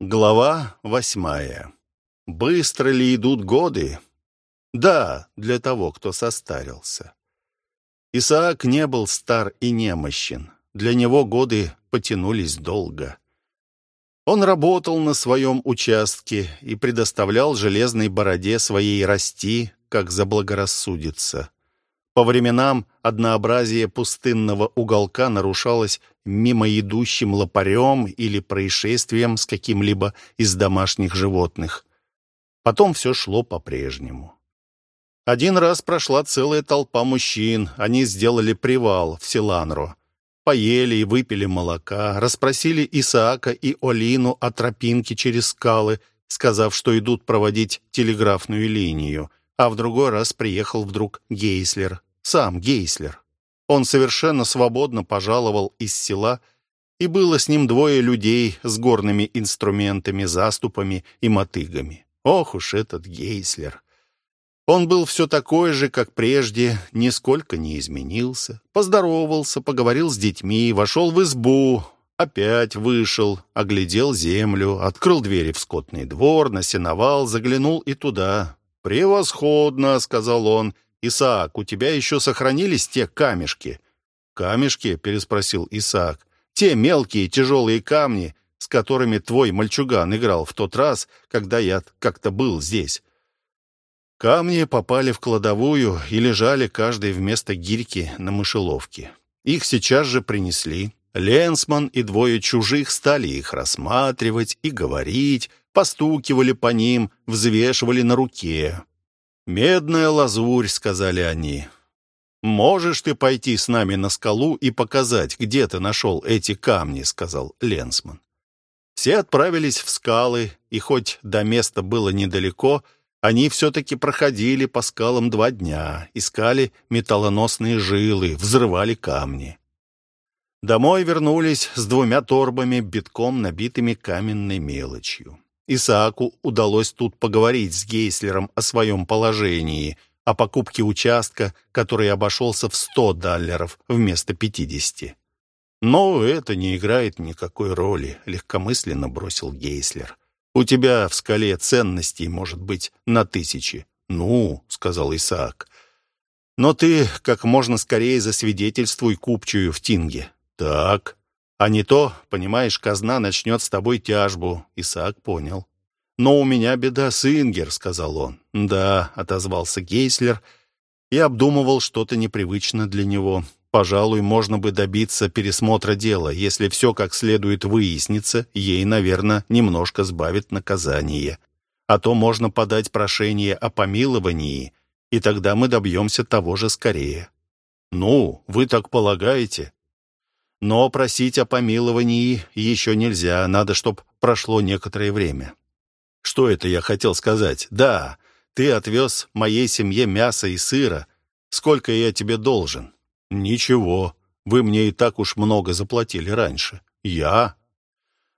Глава восьмая. Быстро ли идут годы? Да, для того, кто состарился. Исаак не был стар и немощен. Для него годы потянулись долго. Он работал на своем участке и предоставлял железной бороде своей расти, как заблагорассудится. По временам однообразие пустынного уголка нарушалось мимо идущим лопарем или происшествием с каким-либо из домашних животных. Потом все шло по-прежнему. Один раз прошла целая толпа мужчин. Они сделали привал в Силанро. Поели и выпили молока, расспросили Исаака и Олину о тропинке через скалы, сказав, что идут проводить телеграфную линию. А в другой раз приехал вдруг Гейслер, сам Гейслер. Он совершенно свободно пожаловал из села, и было с ним двое людей с горными инструментами, заступами и мотыгами. Ох уж этот Гейслер! Он был все такой же, как прежде, нисколько не изменился. Поздоровался, поговорил с детьми, вошел в избу, опять вышел, оглядел землю, открыл двери в скотный двор, насеновал, заглянул и туда. «Превосходно!» — сказал он. «Исаак, у тебя еще сохранились те камешки?» «Камешки?» — переспросил Исаак. «Те мелкие тяжелые камни, с которыми твой мальчуган играл в тот раз, когда я как-то был здесь». Камни попали в кладовую и лежали каждый вместо гирьки на мышеловке. Их сейчас же принесли. Ленсман и двое чужих стали их рассматривать и говорить, постукивали по ним, взвешивали на руке. «Медная лазурь», — сказали они. «Можешь ты пойти с нами на скалу и показать, где ты нашел эти камни», — сказал Ленсман. Все отправились в скалы, и хоть до места было недалеко, они все-таки проходили по скалам два дня, искали металлоносные жилы, взрывали камни. Домой вернулись с двумя торбами, битком набитыми каменной мелочью. Исааку удалось тут поговорить с Гейслером о своем положении, о покупке участка, который обошелся в 100 долларов вместо 50. «Но это не играет никакой роли», — легкомысленно бросил Гейслер. «У тебя в скале ценностей может быть на тысячи». «Ну», — сказал Исаак, — «но ты как можно скорее засвидетельствуй купчую в Тинге». «Так», а не то, понимаешь, казна начнет с тобой тяжбу. Исаак понял. «Но у меня беда с Ингер», — сказал он. «Да», — отозвался Гейслер и обдумывал что-то непривычно для него. Пожалуй, можно бы добиться пересмотра дела. Если все как следует выяснится, ей, наверное, немножко сбавит наказание. А то можно подать прошение о помиловании, и тогда мы добьемся того же скорее. «Ну, вы так полагаете?» Но просить о помиловании еще нельзя, надо, чтоб прошло некоторое время. Что это я хотел сказать? Да, ты отвез моей семье мясо и сыра. Сколько я тебе должен? Ничего. Вы мне и так уж много заплатили раньше. Я?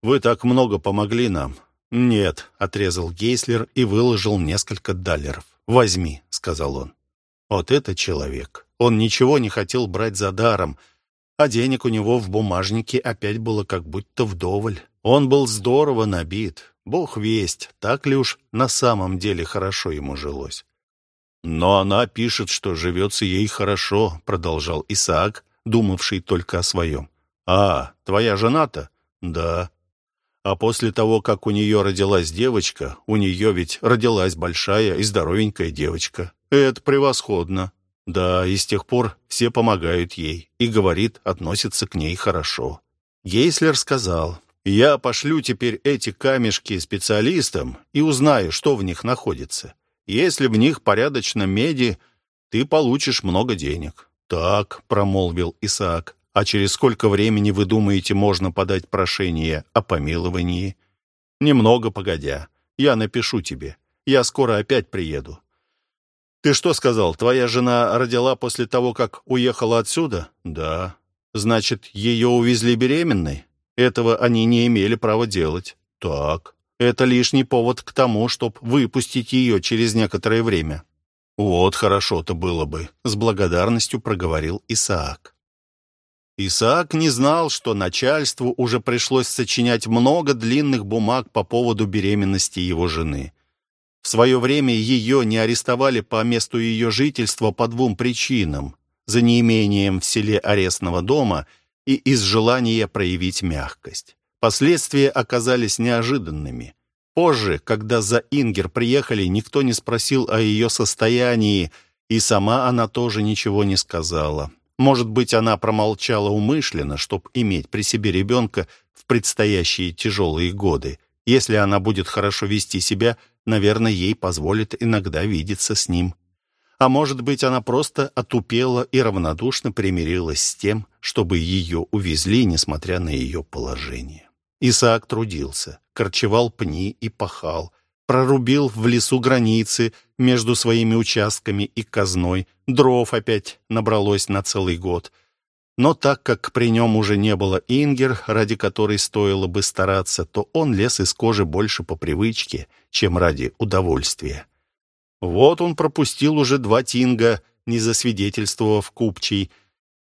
Вы так много помогли нам. Нет, отрезал Гейслер и выложил несколько даллеров. Возьми, сказал он. Вот это человек. Он ничего не хотел брать за даром, а денег у него в бумажнике опять было как будто вдоволь. Он был здорово набит. Бог весть, так ли уж на самом деле хорошо ему жилось. «Но она пишет, что живется ей хорошо», — продолжал Исаак, думавший только о своем. «А, твоя жена-то?» «Да». А после того, как у нее родилась девочка, у нее ведь родилась большая и здоровенькая девочка. Это превосходно. Да, и с тех пор все помогают ей, и, говорит, относятся к ней хорошо. Гейслер сказал, «Я пошлю теперь эти камешки специалистам и узнаю, что в них находится. Если в них порядочно меди, ты получишь много денег». «Так», — промолвил Исаак, «а через сколько времени, вы думаете, можно подать прошение о помиловании?» «Немного погодя. Я напишу тебе. Я скоро опять приеду. «Ты что сказал, твоя жена родила после того, как уехала отсюда?» «Да». «Значит, ее увезли беременной?» «Этого они не имели права делать». «Так». «Это лишний повод к тому, чтобы выпустить ее через некоторое время». «Вот хорошо-то было бы», — с благодарностью проговорил Исаак. Исаак не знал, что начальству уже пришлось сочинять много длинных бумаг по поводу беременности его жены. В свое время ее не арестовали по месту ее жительства по двум причинам – за неимением в селе арестного дома и из желания проявить мягкость. Последствия оказались неожиданными. Позже, когда за Ингер приехали, никто не спросил о ее состоянии, и сама она тоже ничего не сказала. Может быть, она промолчала умышленно, чтобы иметь при себе ребенка в предстоящие тяжелые годы. Если она будет хорошо вести себя, наверное, ей позволит иногда видеться с ним. А может быть, она просто отупела и равнодушно примирилась с тем, чтобы ее увезли, несмотря на ее положение. Исаак трудился, корчевал пни и пахал, прорубил в лесу границы между своими участками и казной, дров опять набралось на целый год. Но так как при нем уже не было Ингер, ради которой стоило бы стараться, то он лез из кожи больше по привычке, чем ради удовольствия. Вот он пропустил уже два тинга, не засвидетельствовав купчий.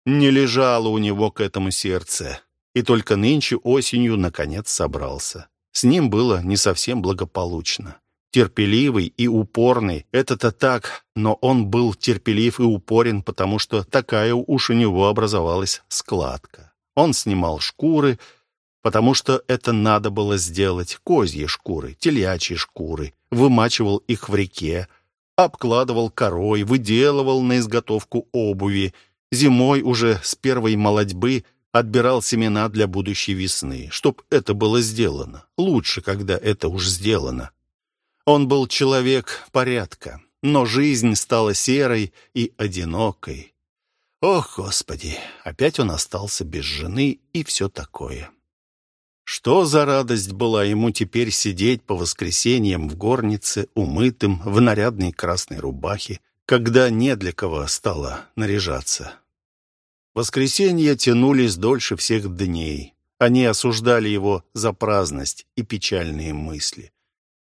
Не лежало у него к этому сердце и только нынче осенью, наконец, собрался. С ним было не совсем благополучно. Терпеливый и упорный — это-то так, но он был терпелив и упорен, потому что такая уж у него образовалась складка. Он снимал шкуры, потому что это надо было сделать, козьи шкуры, телячьи шкуры, вымачивал их в реке, обкладывал корой, выделывал на изготовку обуви. Зимой уже с первой молодьбы — отбирал семена для будущей весны, чтоб это было сделано. Лучше, когда это уж сделано. Он был человек порядка, но жизнь стала серой и одинокой. Ох, Господи, опять он остался без жены и все такое. Что за радость была ему теперь сидеть по воскресеньям в горнице, умытым, в нарядной красной рубахе, когда не для кого стало наряжаться. Воскресенья тянулись дольше всех дней. Они осуждали его за праздность и печальные мысли.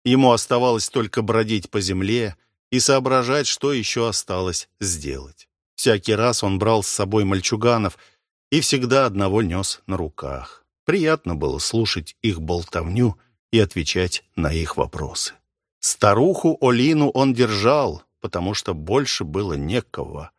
Ему оставалось только бродить по земле и соображать, что еще осталось сделать. Всякий раз он брал с собой мальчуганов и всегда одного нес на руках. Приятно было слушать их болтовню и отвечать на их вопросы. Старуху Олину он держал, потому что больше было некого.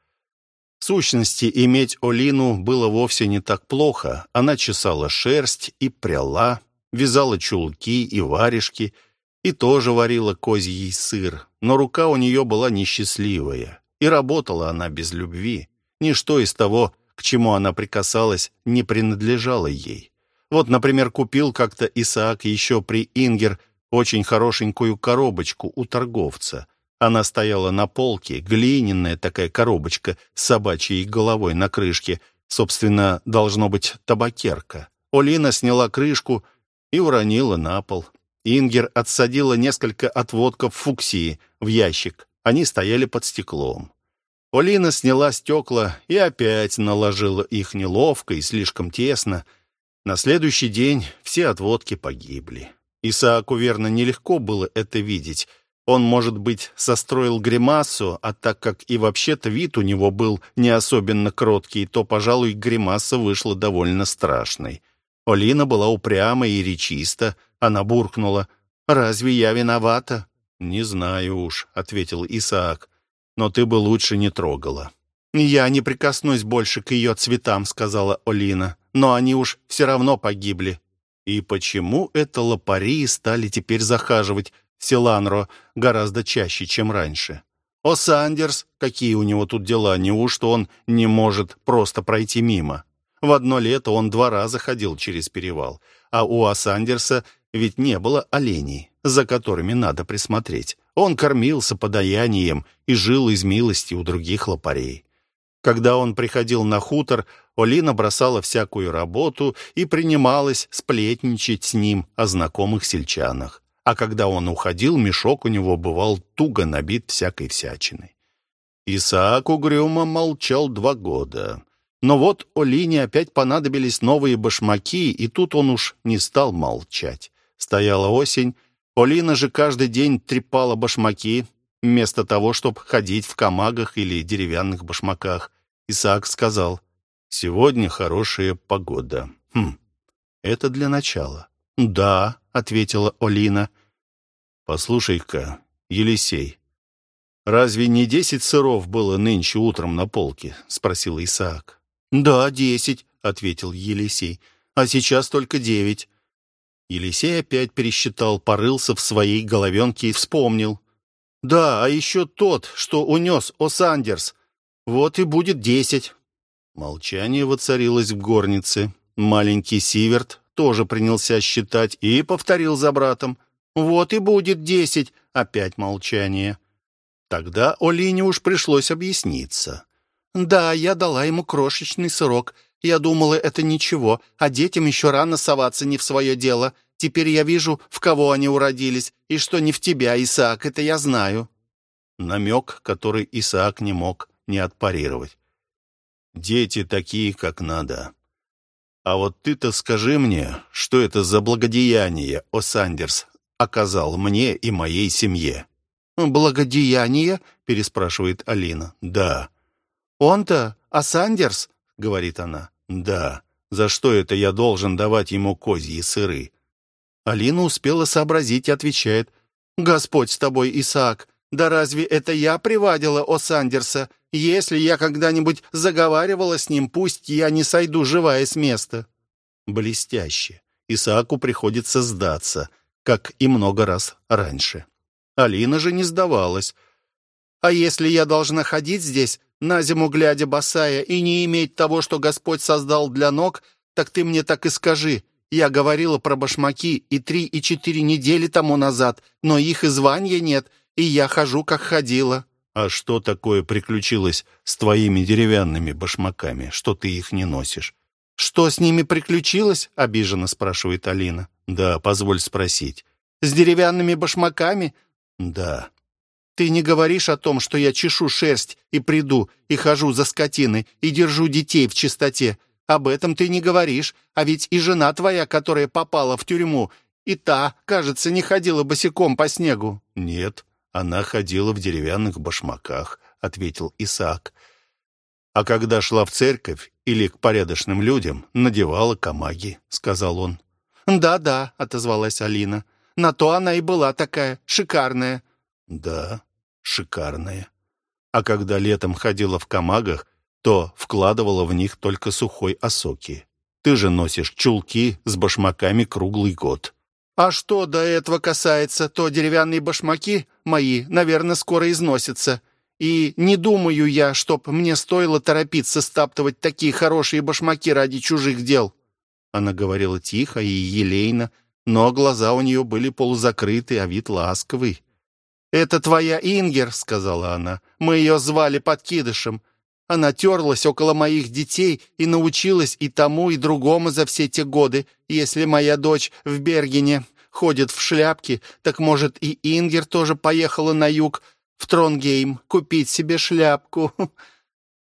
В сущности, иметь Олину было вовсе не так плохо. Она чесала шерсть и пряла, вязала чулки и варежки, и тоже варила козий сыр. Но рука у нее была несчастливая, и работала она без любви. Ничто из того, к чему она прикасалась, не принадлежало ей. Вот, например, купил как-то Исаак еще при Ингер очень хорошенькую коробочку у торговца — она стояла на полке, глиняная такая коробочка с собачьей головой на крышке. Собственно, должно быть табакерка. Олина сняла крышку и уронила на пол. Ингер отсадила несколько отводков фуксии в ящик. Они стояли под стеклом. Олина сняла стекла и опять наложила их неловко и слишком тесно. На следующий день все отводки погибли. Исааку верно нелегко было это видеть. Он, может быть, состроил гримасу, а так как и вообще-то вид у него был не особенно кроткий, то, пожалуй, гримаса вышла довольно страшной. Олина была упряма и речиста. Она буркнула. «Разве я виновата?» «Не знаю уж», — ответил Исаак. «Но ты бы лучше не трогала». «Я не прикоснусь больше к ее цветам», — сказала Олина. «Но они уж все равно погибли». «И почему это лопари стали теперь захаживать Силанро гораздо чаще, чем раньше. О Сандерс, какие у него тут дела, неужто он не может просто пройти мимо? В одно лето он два раза ходил через перевал, а у Асандерса ведь не было оленей, за которыми надо присмотреть. Он кормился подаянием и жил из милости у других лопарей. Когда он приходил на хутор, Олина бросала всякую работу и принималась сплетничать с ним о знакомых сельчанах а когда он уходил, мешок у него бывал туго набит всякой всячиной. Исаак угрюмо молчал два года. Но вот Олине опять понадобились новые башмаки, и тут он уж не стал молчать. Стояла осень, Олина же каждый день трепала башмаки, вместо того, чтобы ходить в камагах или деревянных башмаках. Исаак сказал, Сегодня хорошая погода. Хм, это для начала. «Да», — ответила Олина. «Послушай-ка, Елисей, разве не десять сыров было нынче утром на полке?» — спросил Исаак. «Да, десять», — ответил Елисей. «А сейчас только девять». Елисей опять пересчитал, порылся в своей головенке и вспомнил. «Да, а еще тот, что унес Осандерс. Вот и будет десять». Молчание воцарилось в горнице. Маленький Сиверт тоже принялся считать и повторил за братом. «Вот и будет десять». Опять молчание. Тогда Олине уж пришлось объясниться. «Да, я дала ему крошечный сырок. Я думала, это ничего, а детям еще рано соваться не в свое дело. Теперь я вижу, в кого они уродились, и что не в тебя, Исаак, это я знаю». Намек, который Исаак не мог не отпарировать. «Дети такие, как надо. А вот ты-то скажи мне, что это за благодеяние, О Сандерс, оказал мне и моей семье?» «Благодеяние?» — переспрашивает Алина. «Да». «Он-то, а Сандерс?» — говорит она. «Да. За что это я должен давать ему козьи сыры?» Алина успела сообразить и отвечает. «Господь с тобой, Исаак, да разве это я привадила О Сандерса? Если я когда-нибудь заговаривала с ним, пусть я не сойду живая с места». Блестяще. Исааку приходится сдаться, как и много раз раньше. Алина же не сдавалась. «А если я должна ходить здесь, на зиму глядя босая, и не иметь того, что Господь создал для ног, так ты мне так и скажи. Я говорила про башмаки и три, и четыре недели тому назад, но их и звания нет, и я хожу, как ходила». «А что такое приключилось с твоими деревянными башмаками, что ты их не носишь?» «Что с ними приключилось?» — обиженно спрашивает Алина. «Да, позволь спросить». «С деревянными башмаками?» «Да». Ты не говоришь о том, что я чешу шерсть и приду, и хожу за скотиной, и держу детей в чистоте. Об этом ты не говоришь, а ведь и жена твоя, которая попала в тюрьму, и та, кажется, не ходила босиком по снегу». «Нет, она ходила в деревянных башмаках», — ответил Исаак. «А когда шла в церковь или к порядочным людям, надевала камаги», — сказал он. «Да-да», — отозвалась Алина. «На то она и была такая, шикарная». «Да, шикарная. А когда летом ходила в камагах, то вкладывала в них только сухой осоки. Ты же носишь чулки с башмаками круглый год. А что до этого касается, то деревянные башмаки мои, наверное, скоро износятся. И не думаю я, чтоб мне стоило торопиться стаптывать такие хорошие башмаки ради чужих дел. Она говорила тихо и елейно, но глаза у нее были полузакрыты, а вид ласковый. «Это твоя Ингер», — сказала она. «Мы ее звали подкидышем. Она терлась около моих детей и научилась и тому, и другому за все те годы. Если моя дочь в Бергене ходит в шляпке, так, может, и Ингер тоже поехала на юг, в Тронгейм, купить себе шляпку».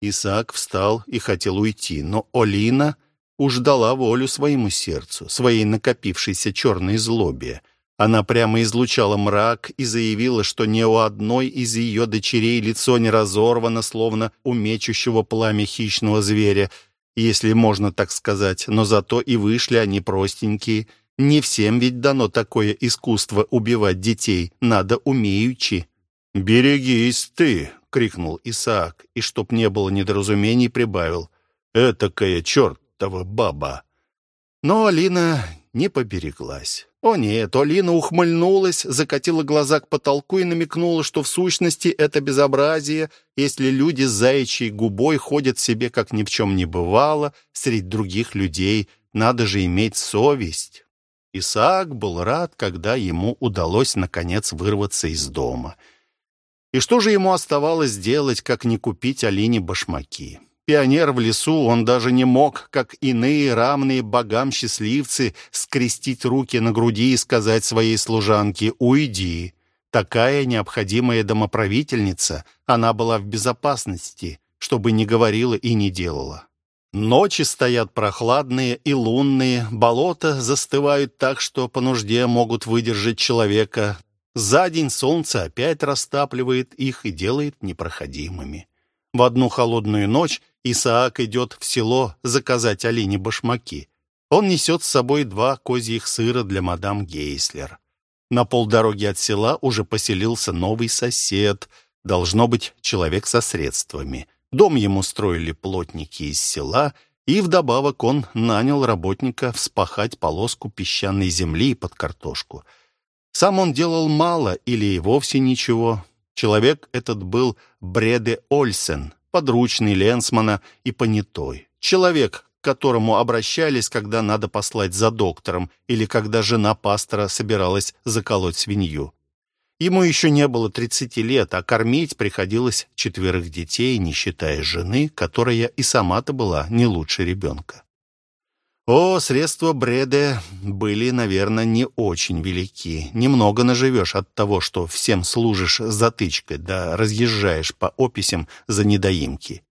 Исаак встал и хотел уйти, но Олина уж дала волю своему сердцу, своей накопившейся черной злобе. Она прямо излучала мрак и заявила, что ни у одной из ее дочерей лицо не разорвано, словно у мечущего пламя хищного зверя, если можно так сказать, но зато и вышли они простенькие. Не всем ведь дано такое искусство убивать детей, надо умеючи. «Берегись ты!» — крикнул Исаак, и, чтоб не было недоразумений, прибавил. «Этакая чертова баба!» Но Алина не побереглась. О нет, Олина ухмыльнулась, закатила глаза к потолку и намекнула, что в сущности это безобразие, если люди с заячьей губой ходят себе, как ни в чем не бывало, среди других людей, надо же иметь совесть. Исаак был рад, когда ему удалось, наконец, вырваться из дома. И что же ему оставалось делать, как не купить Алине башмаки? Пионер в лесу, он даже не мог, как иные равные богам счастливцы, скрестить руки на груди и сказать своей служанке «Уйди». Такая необходимая домоправительница, она была в безопасности, чтобы не говорила и не делала. Ночи стоят прохладные и лунные, болота застывают так, что по нужде могут выдержать человека. За день солнце опять растапливает их и делает непроходимыми. В одну холодную ночь Исаак идет в село заказать Алине башмаки. Он несет с собой два козьих сыра для мадам Гейслер. На полдороги от села уже поселился новый сосед, должно быть, человек со средствами. Дом ему строили плотники из села, и вдобавок он нанял работника вспахать полоску песчаной земли под картошку. Сам он делал мало или вовсе ничего. Человек этот был Бреде Ольсен, подручный Ленсмана и понятой. Человек, к которому обращались, когда надо послать за доктором или когда жена пастора собиралась заколоть свинью. Ему еще не было 30 лет, а кормить приходилось четверых детей, не считая жены, которая и сама-то была не лучше ребенка. О, средства Бреде были, наверное, не очень велики. Немного наживешь от того, что всем служишь затычкой, да разъезжаешь по описям за недоимки.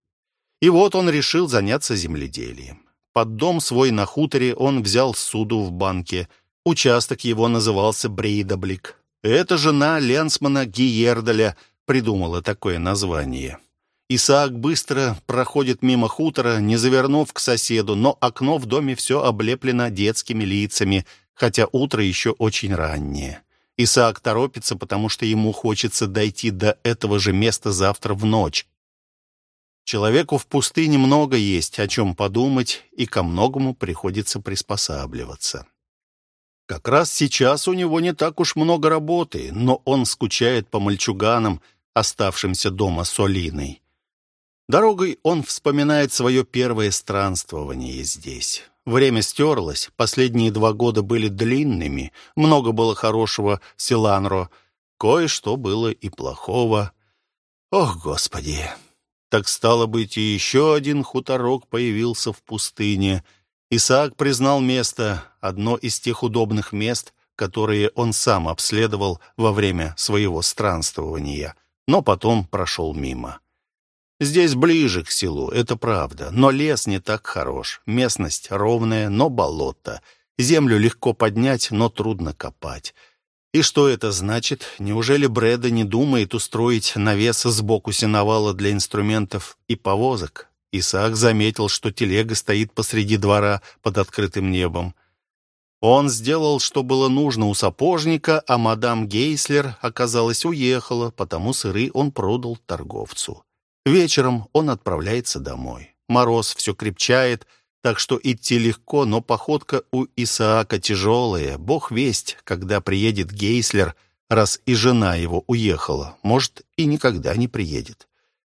И вот он решил заняться земледелием. Под дом свой на хуторе он взял суду в банке. Участок его назывался Брейдаблик. Эта жена Ленсмана Гиердаля придумала такое название. Исаак быстро проходит мимо хутора, не завернув к соседу, но окно в доме все облеплено детскими лицами, хотя утро еще очень раннее. Исаак торопится, потому что ему хочется дойти до этого же места завтра в ночь. Человеку в пустыне много есть, о чем подумать, и ко многому приходится приспосабливаться. Как раз сейчас у него не так уж много работы, но он скучает по мальчуганам, оставшимся дома с Олиной. Дорогой он вспоминает свое первое странствование здесь. Время стерлось, последние два года были длинными, много было хорошего в Силанро, кое-что было и плохого. Ох, Господи! Так стало быть, и еще один хуторок появился в пустыне. Исаак признал место, одно из тех удобных мест, которые он сам обследовал во время своего странствования, но потом прошел мимо. Здесь ближе к селу, это правда, но лес не так хорош. Местность ровная, но болото. Землю легко поднять, но трудно копать. И что это значит? Неужели Брэда не думает устроить навес сбоку сеновала для инструментов и повозок? Исаак заметил, что телега стоит посреди двора под открытым небом. Он сделал, что было нужно у сапожника, а мадам Гейслер, оказалось, уехала, потому сыры он продал торговцу. Вечером он отправляется домой. Мороз все крепчает — так что идти легко, но походка у Исаака тяжелая. Бог весть, когда приедет Гейслер, раз и жена его уехала. Может, и никогда не приедет.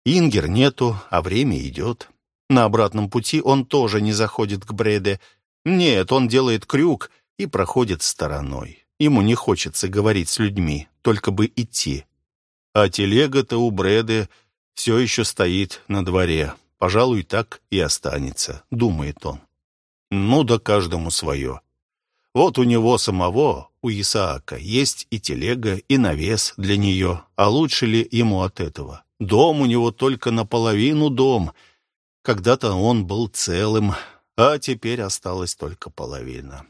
Ингер нету, а время идет. На обратном пути он тоже не заходит к Бреде. Нет, он делает крюк и проходит стороной. Ему не хочется говорить с людьми, только бы идти. А телега-то у Бреды все еще стоит на дворе. Пожалуй, так и останется, думает он. Ну да каждому свое. Вот у него самого, у Исаака, есть и телега, и навес для нее. А лучше ли ему от этого? Дом у него только наполовину дом. Когда-то он был целым, а теперь осталась только половина.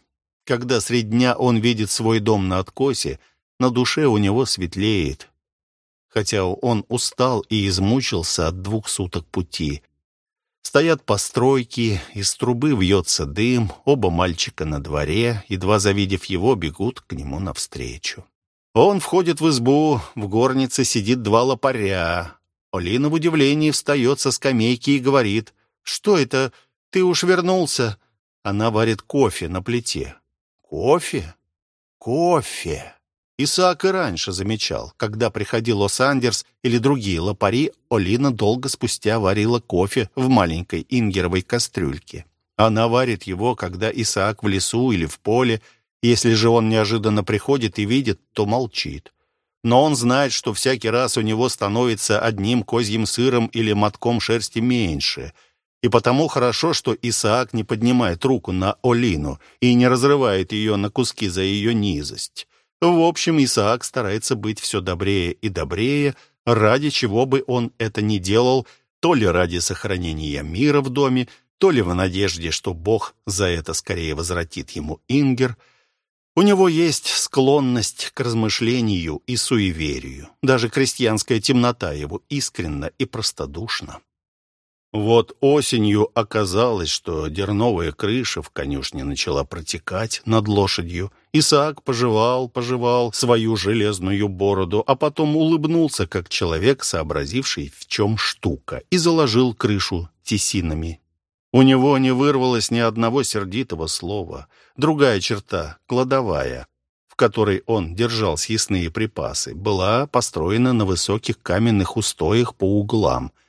Когда средь дня он видит свой дом на откосе, на душе у него светлеет. Хотя он устал и измучился от двух суток пути, Стоят постройки, из трубы вьется дым, оба мальчика на дворе, едва завидев его, бегут к нему навстречу. Он входит в избу, в горнице сидит два лопаря. Олина в удивлении встает со скамейки и говорит, «Что это? Ты уж вернулся?» Она варит кофе на плите. «Кофе? Кофе!» Исаак и раньше замечал, когда приходил Лос-Андерс или другие лопари, Олина долго спустя варила кофе в маленькой ингеровой кастрюльке. Она варит его, когда Исаак в лесу или в поле. Если же он неожиданно приходит и видит, то молчит. Но он знает, что всякий раз у него становится одним козьим сыром или мотком шерсти меньше. И потому хорошо, что Исаак не поднимает руку на Олину и не разрывает ее на куски за ее низость. В общем, Исаак старается быть все добрее и добрее, ради чего бы он это ни делал, то ли ради сохранения мира в доме, то ли в надежде, что Бог за это скорее возвратит ему Ингер. У него есть склонность к размышлению и суеверию. Даже крестьянская темнота его искренна и простодушна. Вот осенью оказалось, что дерновая крыша в конюшне начала протекать над лошадью. Исаак пожевал, пожевал свою железную бороду, а потом улыбнулся, как человек, сообразивший, в чем штука, и заложил крышу тесинами. У него не вырвалось ни одного сердитого слова. Другая черта — кладовая, в которой он держал съестные припасы, была построена на высоких каменных устоях по углам —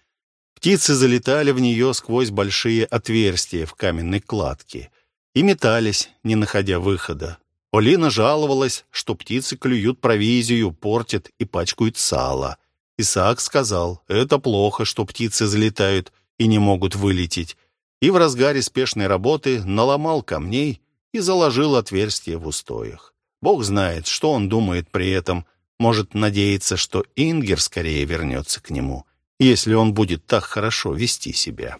Птицы залетали в нее сквозь большие отверстия в каменной кладке и метались, не находя выхода. Олина жаловалась, что птицы клюют провизию, портят и пачкают сало. Исаак сказал, это плохо, что птицы залетают и не могут вылететь, и в разгаре спешной работы наломал камней и заложил отверстие в устоях. Бог знает, что он думает при этом, может надеяться, что Ингер скорее вернется к нему если он будет так хорошо вести себя.